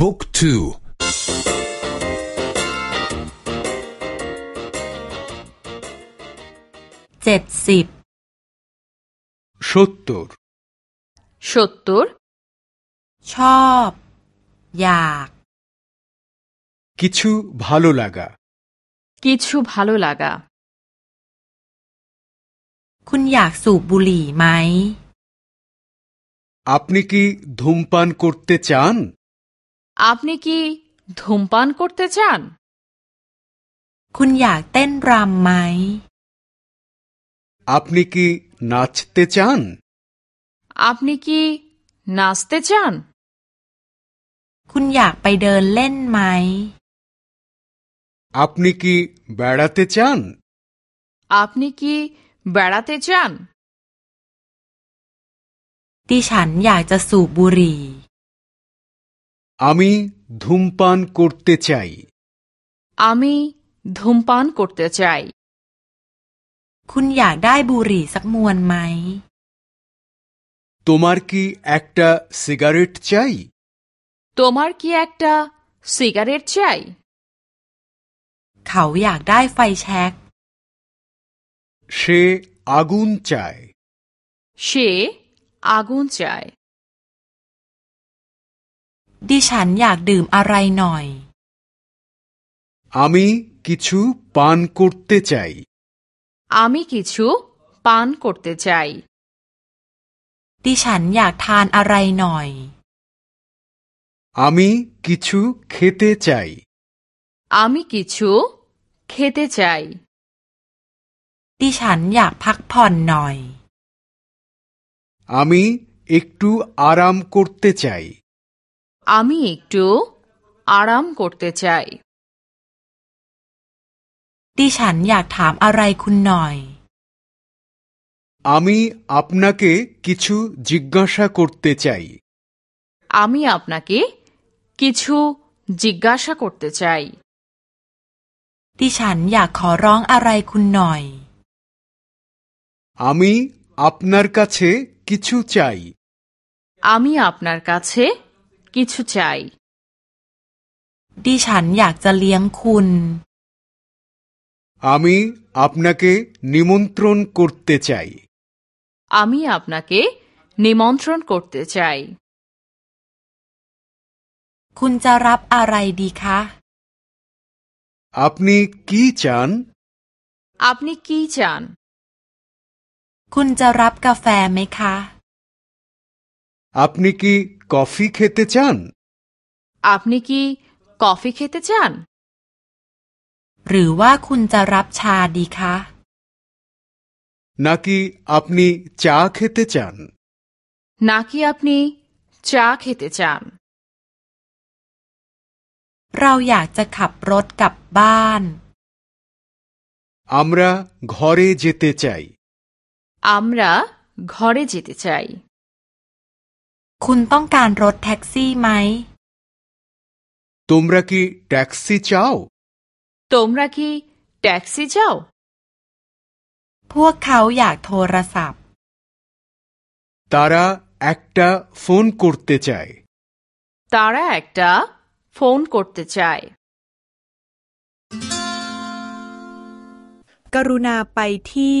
บุ๊กทูเจ็ดสิบสตตรสตตรชอบ อยาก কিছু ভালো লাগা কিছু ভালো লাগা คุณอยากสูบบุหรี่ไหม আপনি কি ধূমপান করতে চান আপনি কি ধূমপান করতে চান คุณอยากเต้นรำไหม আপনি কি নাচতে চান আপনি কি নাচতে চান คุณอยากไปเดินเล่นไหม আপনি কি বেড়াতে চান আপনি কি বেড়াতে চান ดิฉันอยากจะสูบบุหรี่ আমি ধূমপান করতে চাই আমি ধূমপান করতে চাই คุณอยากได้บุหรี่สักมวนไหม তোমার কি একটা সিগারেট চাই তোমার কি একটা সিগারেট চাই เขาอยากได้ไฟแช็ก সে আগুন চায় সে আগুন চায় ดิฉันอยากดื่มอะไรหน่อย আমি কিছু পান করতে চাই আমি কিছু পান করতে চাই ดิฉันอยากทานอะไรหน่อย আমি কিছু খেতে চাই আমি কিছু খেতে চাই ดิฉันอยากพักผ่อนหน่อย আমি একটু আরাম করতে চাই আমি একটু আরাম করতে চাই ดิฉันอยากถามอะไรคุณหน่อย আমি আপনাকে কিছু জিজ্ঞাসা করতে চাই আমি আপনাকে কিছু জিজ্ঞাসা করতে চাই ดิฉันอยากขอร้องอะไรคุณหน่อย আমি আপনার কাছে কিছু চাই আমি আপনার কাছে কিছু চাই ดิฉันอยากจะเลี้ยงคุณ আমি আপনাকে নিমন্ত্রণ করতে চাই আমি আপনাকে নিমন্ত্রণ করতে চাই คุณจะรับอะไรดีคะ আপনি কি চান আপনি কি চান คุณจะรับกาแฟไหมคะ আপনি কি কফি খেতে চান আপনি কি কফি খেতে চান หรือว่าคุณจะรับชาดีคะ নাকি আপনি চা খেতে চান নাকি আপনি চা খেতে চান เราอยากจะขับรถกลับบ้าน আমরা ঘরে যেতে চাই আমরা ঘরে যেতে চাই คุณต้องการรถแท็กซี่ไหม তোমরা কি ট্যাক্সি চাও তোমরা কি ট্যাক্সি চাও พวกเขาอยากโทรศัพท์ তারা একটা ফোন করতে চায় তারা একটা ফোন করতে চায় กรุณาไปที่